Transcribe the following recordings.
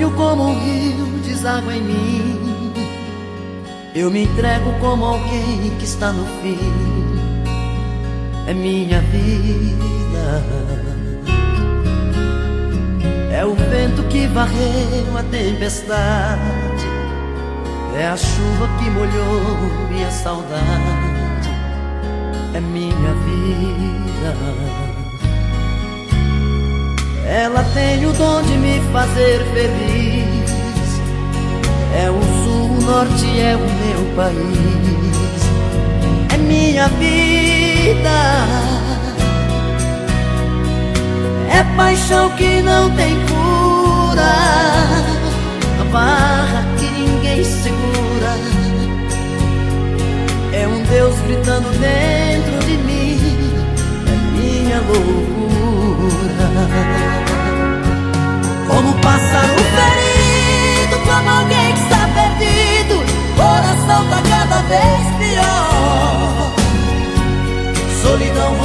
sonho como um rio deságua em mim. Eu me entrego como alguém que está no fim. É minha vida. É o vento que varreu a tempestade. É a chuva que molhou minha saudade. É minha vida. Ela tem o dom de me fazer feliz. É o sul, o norte, é o meu país. É minha vida. É paixão que não tem cura. A barra que ninguém segura. É um Deus gritando dentro de mim. É minha loucura.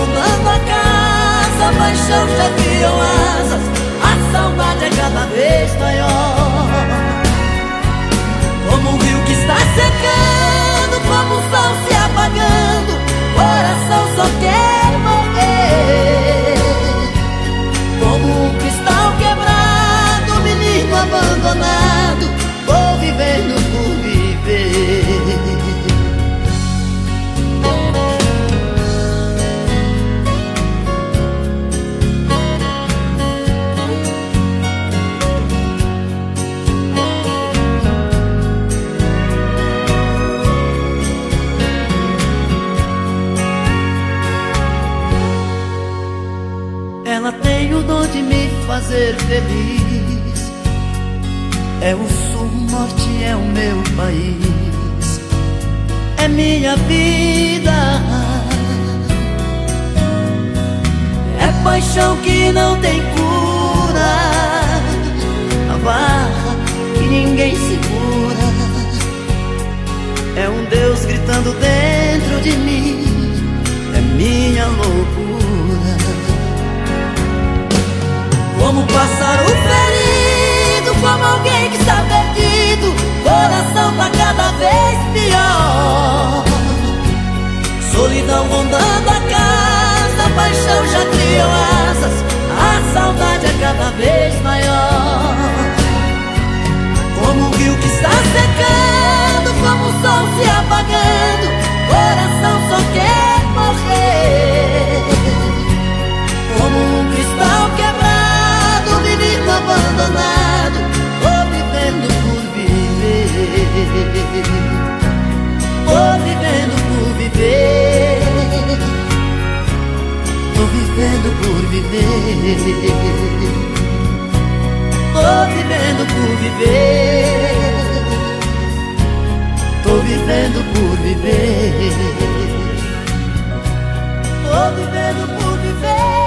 Rondando a casa, paixão já criou asas. A saudade é cada vez maior Ela tem o dom de me fazer feliz. É o sul, o norte, é o meu país. É minha vida. É paixão que não tem cura. A barra que ninguém segura Como passar o feliz vivendo por viver. Tô vivendo por viver. Tô vivendo por viver. Tô vivendo por viver